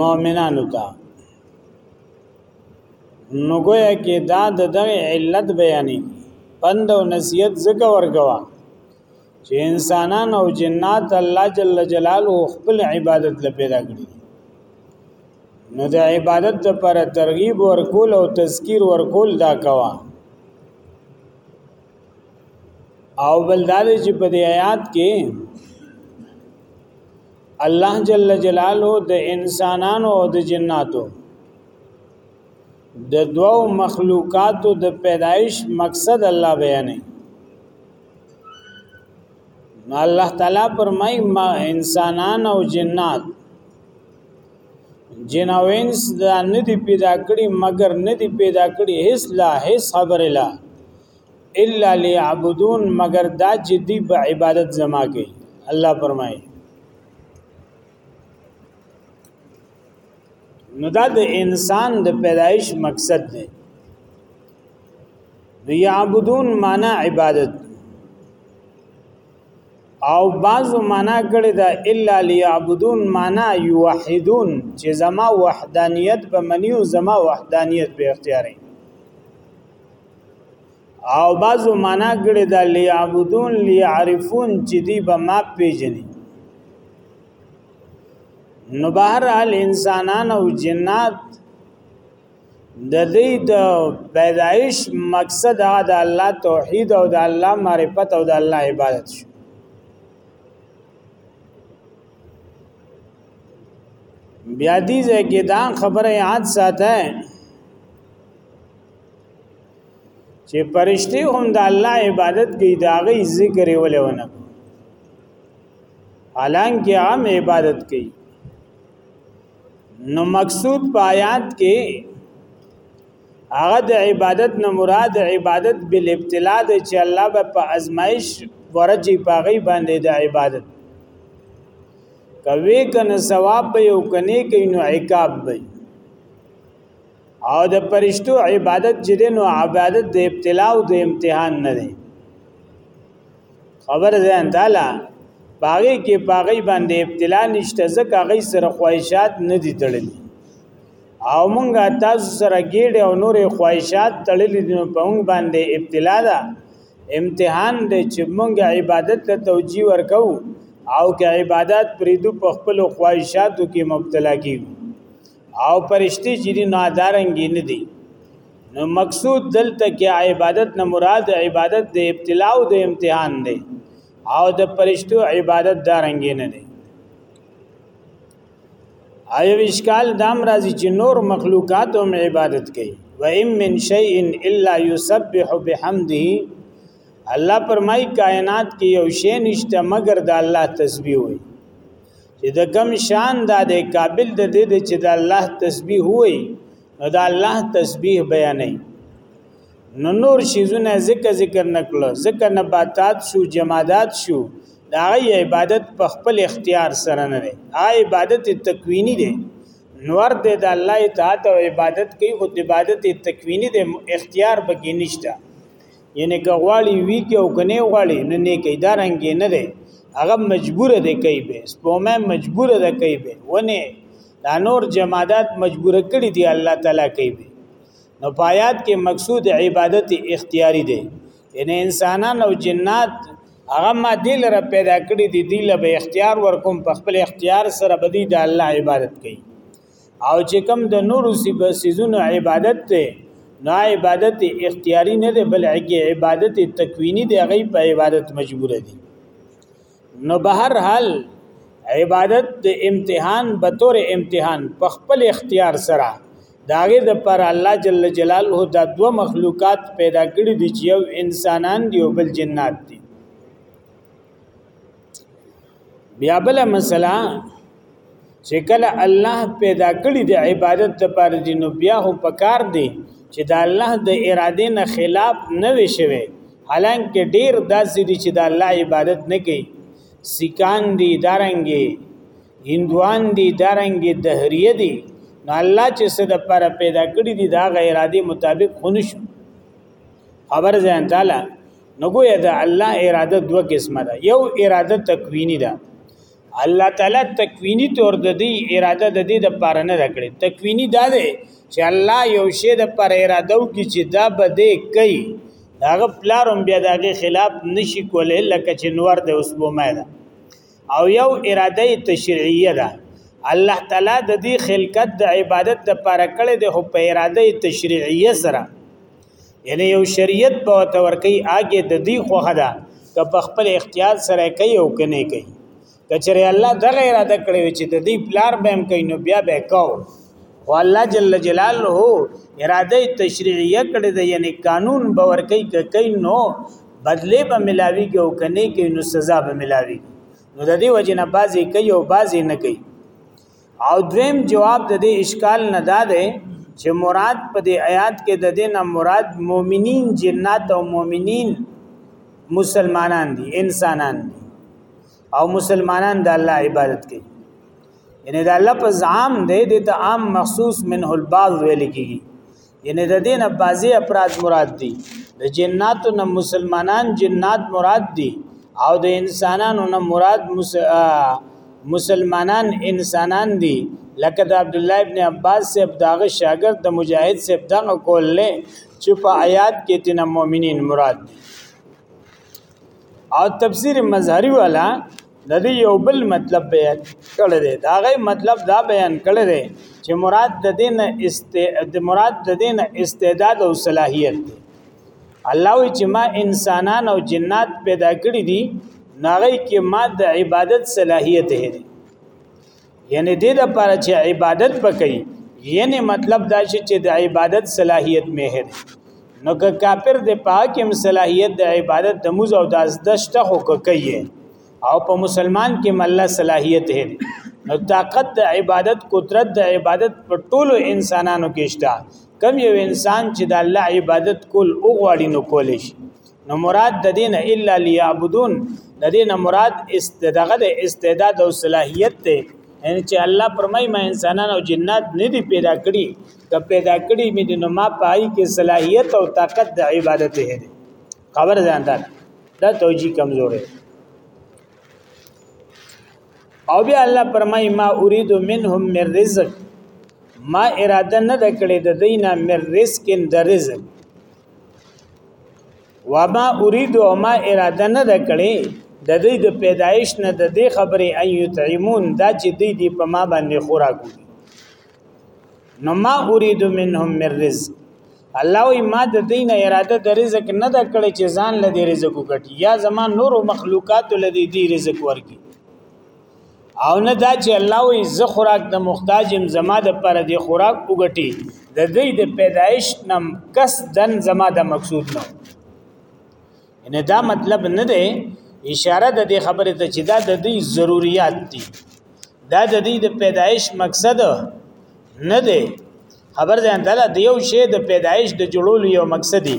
مؤمنانو ته نو ګویا کې دا د دغه علت بیانې پند او نصیحت زګه ورګوا چې انسانان او جنات الله جل جلاله خپل عبادت لپاره پیدا کړی نو د عبادت لپاره ترغیب ورکول او تذکیر ورکول دا کوا او بلدار چې په دې آیات کې الله جل جلاله د انسانانو او د جناتو د دوو مخلوقاتو د پیدایش مقصد الله بیانې نو الله تعالی فرمای ما انسانان او جنات جنوینس دا ندی پیدا کړی مگر ندی پیدا کړی هیڅ لا هیڅ خبر لا الا ليعبدون مگر دا جدي به عبادت زما کوي الله فرمایي نو دا د انسان د پیدایش مقصد دی نو یعبدون معنا عبادت او بعضو معنا کړی دا الا لیعبدون معنا یوحدون چې زما وحدانیت به منی او زما وحدانیت به اختیاري او بعضو معنا کړی دا لیعبدون لیعرفون چې دی به ما پیژني نو بهر حال انسانان او جنات د دې د پیدایش مقصد هغه د الله توحید او د الله معرفت او د الله عبادت شو بیا دې ځکه دا خبره یاد ساته چې پرشتي هم د الله عبادت کوي دا غي ذکر ولونه حالانکه عام عبادت کوي نو مقصود په آیات کې هغه د عبادت نه مراد عبادت بل ابتلا د چې الله به په ازمایش ورجی پاغي باندې د عبادت کوي کنه ثواب به یو کني کینو عقاب به او د پرشتو عبادت چې دی نو عبادت د ابتلا او د امتحان نه دی خبر ځان تعالی باغی کې باغی باندې ابتلا نشته ځکه هغه سره خواهشات نه دي تړلي او مونږه تاسو سره ګډ او نور خواهشات تړلي دي په مونږ باندې ابتلا ده امتحان دی چې مونږ عبادت ته توجیه ورکو او که عبادت پریدو په خپل خواهشاتو کې مبتلا کیږو او پرشتي چې دي نو دارنګي نه دي نو مقصود دلته کې عبادت نه مراد عبادت د ابتلا او د امتحان دی او د پرشتو عبادت دارنګي نه دي ایو اشکال دام راځي چې نور مخلوقات هم عبادت کوي و ام من شیء الا یسبح بحمده الله پرمای کائنات کې یو شی نشته مگر د الله تسبیح وي چې د کم شان دا د قابل د دې چې د الله تسبیح وای نو د الله تسبیح بیانې نو نور شیزونه ذکر ذکر نکړه ذکر نباتات شو جمادات شو دا غي عبادت په خپل اختیار سره نه دی آ عبادت تکوینی دی نور دی د الله اطاعت او عبادت کوي خو عبادت تکوینی دی اختیار بګی نشته یعنی که غواړي وی کې او کنه غواړي نه نه کې دا رنګ نه دی هغه مجبور دی کوي به سپومه مجبور ده کوي به ونه دا نور جمادات مجبور کړي دی الله تعالی کوي به نو پایات کې مقصود عبادت اختیاری دی یعنی انسانان او جنات هغه ما دل را پیدا کړی دی دی له اختیار ورکوم په خپل اختیار سره بدی د الله عبادت کوي او چې کوم د نورو سيزونو عبادت ته نه عبادت اختیاري نه دی بلکې عبادت تکوینی دی غي په عبادت مجبور دي نو به هر حال عبادت د امتحان به تور امتحان په خپل اختیار سره داغه د پر الله جل جلاله دا دو مخلوقات پیدا کړی دي چې یو انسانان دی او بل جنات دي بیا بل مسله چې کله الله پیدا کړی د عبادت لپاره دی نو بیا هم پکار دی چې د الله د اراده نه خلاف نه وي شوی حالانکه ډیر داسې دي چې د الله عبادت نه کوي سکان دي دارنګي هندوان دي دارنګي دهریه دي نو الله چې څه د پر پیدا کړی دي دا غیر عادي مطابق خونش خبر ځان تعالی نو ګویا د الله اراده دوه قسمه ده یو اراده تکوینی ده الله تعالی تکوینی تور د دې اراده د دې د پاره نه کړې تکوینی دا ده چې الله یو شی د پر اراده او کې چې دا به دې کوي داغه پلارم بیا داغه خلاف نشي کولای لکه چې نور د اوسبومه ده او یو اراده تشریعیه ده الله تعالی د دې خلقت د عبادت لپاره کړې د هو په اراده تشریعیه سره یعنی یو شریعت په تور کوي اګه د دې خوخه ده که په خپل اختیار سره کوي او کني کوي کچره الله د غیر اده کړی چې د دې پلار بهم کوي نو بیا به کو او الله جل جلاله اراده تشریعیه کړی ده یعنی قانون باور کوي کوي نو بدله به ملاوي کې او کني کوي نو سزا به ملاوي نو د دې وجنه بازي کوي او بازي نه کوي او دویم جواب د دې اشکال نه دا دی چې مراد په دې آیات کې د دې نه مراد مؤمنین جنات او مؤمنین مسلمانان دي انسانان دي او مسلمانان د الله عبادت کوي یعنی دا لفظ عام دی د عام مخصوص منه البعض ویل کیږي یعنی د دین بعضی افراد مراد دي د جناتو نه مسلمانان جنات مراد دي او د انسانانو نه مراد مسلمانان انسانان دي لکه د عبد الله ابن عباس صاحب داغه شاګرد د مجاهد صاحب دغه کول له چې په آیات کې تن مؤمنین مراد دي او تفسیر مظهری والا د دې یو بل مطلب بیان کړی دی دا غي مطلب دا بیان کړی دی چې مراد د دین است د مراد د دین استعداد او صلاحیت دی الله وی چې ما انسانان او جنات پیدا کړی دي ناغي کې ما د عبادت صلاحیت دی یعنی دې د پاره چې عبادت وکړي یعنی مطلب دا شي چې د عبادت صلاحیت مهر نو که کافر د پاکم صلاحیت د عبادت د موز او د ازدشته خو کوي او په مسلمان کې مله صلاحیت هي نو طاقت د عبادت قدرت د عبادت په ټولو انسانانو کې شته کم یو انسان چې د الله عبادت کول او غواړي نو کول شي نو مراد د دین الا ليعبدون د دین مراد استدغه د استعداد او صلاحیت ته ان چې الله پرمای ما انسانان او جنات نه دي پیدا کړی که پیدا کړی مې نو ما پای کې صلاحیت او طاقت د عبادت هي خبر ځان دا دا توجی کمزورې او بیا الله پرمای ما اريد منهم من رزق ما اراده نه کړې د دینه من رزق د رزق وما اريد وما اراده نه ده کړې د دې د پیدایش نه د دې خبرې ان یطعمون دا چې دې دې په ما باندې خوراک نو ما اريد منهم من رزق الله وی ما د دین اراده د رزق نه د کړې چې ځان له دې رزق وکټي یا زما نور مخلوقات له دې رزق ورکی او نه دا چې الله وي زه خوراک د محتاج يم زما د پر دې خوراک وګټي د دې د پیدایش نم کس دن زما د مقصود نه ان دا مطلب نه دی اشاره د دې خبره ته چې دا د دې ضرورت دي دا د دې د پیدایش مقصد نه دی خبر ځان ته د یو شی د پیدایش د جوړولو یو مقصد دی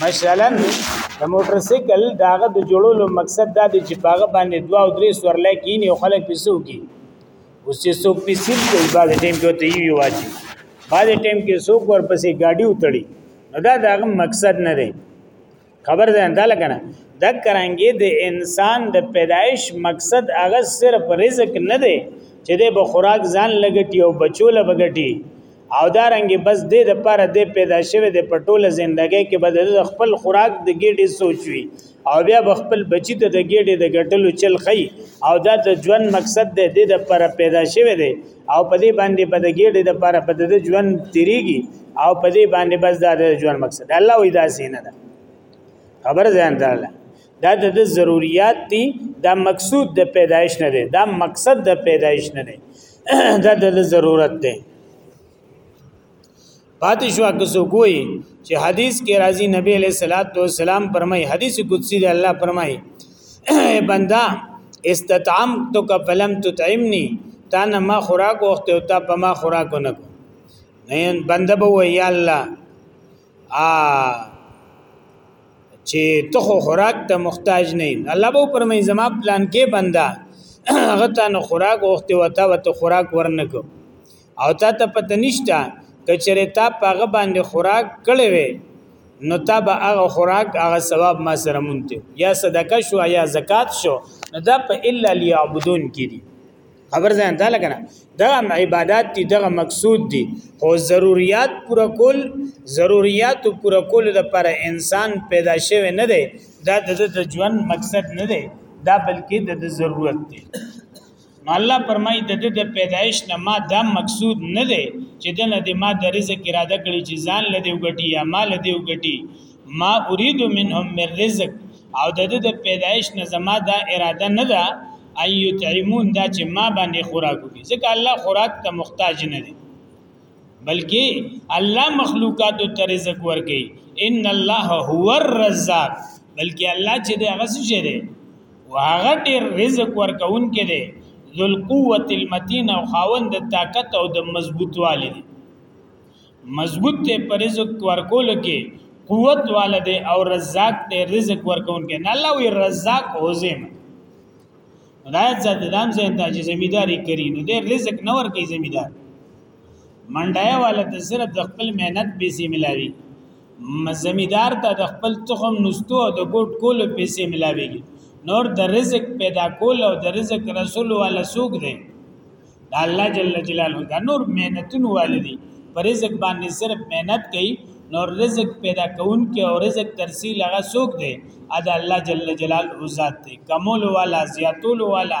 مثلا د موټر سایکل داغه د جوړولو مقصد دا دی چې باغ باندې دوا او درې سورلې کینی او خلک پیسو کی اوس چې څوک پیسې کوي بعد ټیم کې ته یو واچي بعد ټیم کې څوک ورپسې گاډي وتړي نو دا داغه مقصد نه دی خبر ده انده لګنه د کرانګي د انسان د پیدایش مقصد هغه صرف رزق نه دی چې د بخوراک ځان لګټي او بچول بغټي او دا رنګ بس د د پاره د پیدا شوی د پټوله زندګۍ کې بدل خپل خوراک د ګډي سوچوي او بیا خپل بچی ته د ګډي د ګټلو چل خي او دا د ژوند مقصد د د پر پیدا شوی دی او په دې باندې په دې ګډه د پاره په دې ژوند تیریږي او په دې باندې بس دا د ژوند مقصد الله وې دا سینه ده خبر ځان درله دا د ضرورت دي دا مقصود د پیدایش نه دی دا مقصد د پیدایش نه دی دا د ضرورت دی پاتې شو که سو کوی چې حدیث کې راځي نبی علیہ الصلات والسلام فرمای حدیث قدسی دی الله فرمای بندا استطعم تو کا فلم تطعمنی تا نه ما خوراک وخت او تا په ما خوراک نه کو نه بنده به وی یا الله ا چې ته خو خوراک ته محتاج نه الله به فرمای زما پلان کې بندا هغه ته نو خوراک وخت او تا وت خوراک ورنکو او تا ته پته نشته کچره تا پاغه باندې خوراک کړي وي نو تا به هغه خوراک هغه ثواب ما سره مونته یا صدقه شو یا زکات شو نو دا په الا ليعبدون کې دي خبر ځان ته لګنه دا عبادت دي دا مقصود دي خو ضرورت پوره کول ضرورت پوره کول د پر انسان پیدا شوی نه دی دا د ژوند مقصد نه دی دا بلکې د ضرورت دی نو الله فرمایي د د پیدایش نه ما دا مقصود نه دی چې د نه د ما د رزق اراده کړی چې ځان لدی وګټي یا ما لدی وګټي ما اريد منهم من رزق او د د پیدایش نه زما دا اراده نه ده ايو تعمون دا چې ما باندې خوراک وکړي ځکه الله خوراک ته محتاج نه دی بلکې الله مخلوقات ته رزق ورکړي ان الله هو الرزاق بلکې الله چې د هغه څه او هغه ډیر رزق ورکوونکی دی ذل قوت المتین او خاوند د طاقت او د مضبوطوالی دی مضبوط ته پر رزق ورکول کې قوت والده او رزاق ته رزق ورکوونکی نه الله وی رزاق هوزم هدایت ذات دام زه ته چې زمیداری کری نو د رزق نه ورکی زمیدار منډای والده صرف د خپل مهنت به سیملاوی زمیدار ته د خپل تخم نستو او د ګوټ کولو پیسې ملاويږي نور د رزق پیدا کول او د رزق رسول ولا سوق دی د الله جل جلاله دا نور مهنتون والدي پر رزق باندې صرف مهنت کوي نور رزق پیدا کون کې او رزق ترسي لغه سوق دی ادا الله جل جلاله ذات دی کمول والا زیاتول والا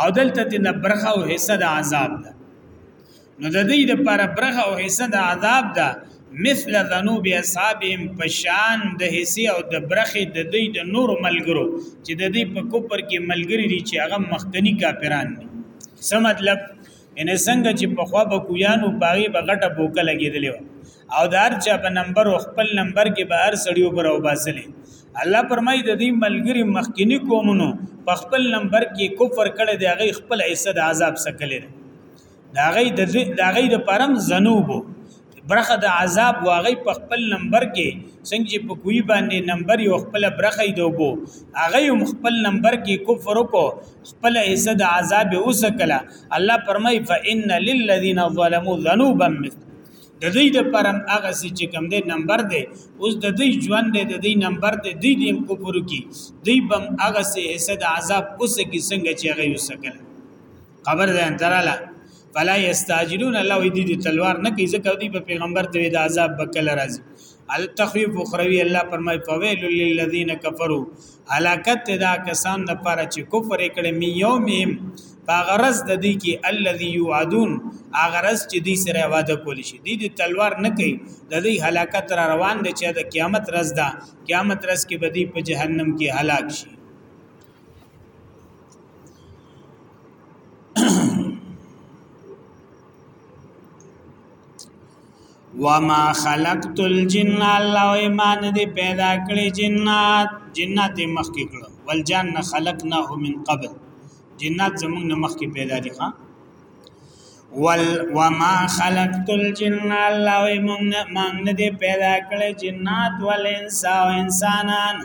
او دلته د برخه او حصہ د عذاب ده نو د دې د پر برخه او حصہ د عذاب ده مثل ذنوب اصحابهم پشان د حصے او د برخه د دې د نور ملګرو چې د دې په کوپر کې ملګری دي چې هغه مخکنی کافران دي سم مطلب ان څنګه چې په خوا به کویانو پاغي به غټه بوکه لګیدلې و او دار چا په نمبر او خپل نمبر کې به هر سړیو پر او باسلې الله پرمای د دې ملګری مخکینی قومونو په خپل نمبر کې کفر کړي دی هغه خپل حصہ د عذاب سکلې دا غي د دا غي د پرم زنوبو برخه د عذاب واغی په خپل نمبر کې څنګه چې په کوی باندې نمبر یو خپل برخه دی وبو هغه هم خپل نمبر کې کفر کو خپل حصہ د عذاب اوسکلا الله پرمای فإن للذین ظلموا ذنوبا مثل د دې د پرم هغه چې کوم دی نمبر دی اوس د دې ژوند دی د دې نمبر دی د دې کفر کې دې بم هغه سه حصہ د عذاب اوسکی څنګه چې هغه وسکلا خبر ده انتراله فلا یستعجلون الله وی دې تلوار نه کوي ځکه دوی په پیغمبر ته د عذاب بکل راځي التخویف اخروی الله فرمای فویل للذین کفروا هلاکت دا کسان د پاره چې کفر کړي می یومهم باغرز د دې کې الذی یعدون اغرز چې دې سره وعده کول شي دې د تلوار نه کوي د دې هلاکت را روان دي چې د قیامت رز ده قیامت رز کې بدی په جهنم کې هلاک شي وما خلقت الجن الله ایمان دې پیدا کړی جنات جنات مخ کې کړو والجن خلقناه من قبل جنات زمونږ نه مخ کې پیدا دي ښا ول وما خلقت الجن الله ایمان دې پیدا کړی جنات والانس او انسانان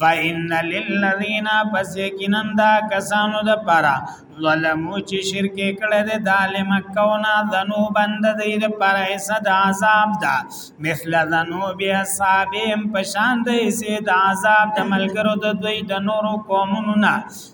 فإن للذین پس یقینا دا کسانو د پرا ظلمو چې شرک کړه د ظالم کونا ذنو بند د دې پر حساب عذاب دا مثل ذنو بیا اصحابهم پشان د حساب عذاب د ملګرو د دوی د نورو قومونو نه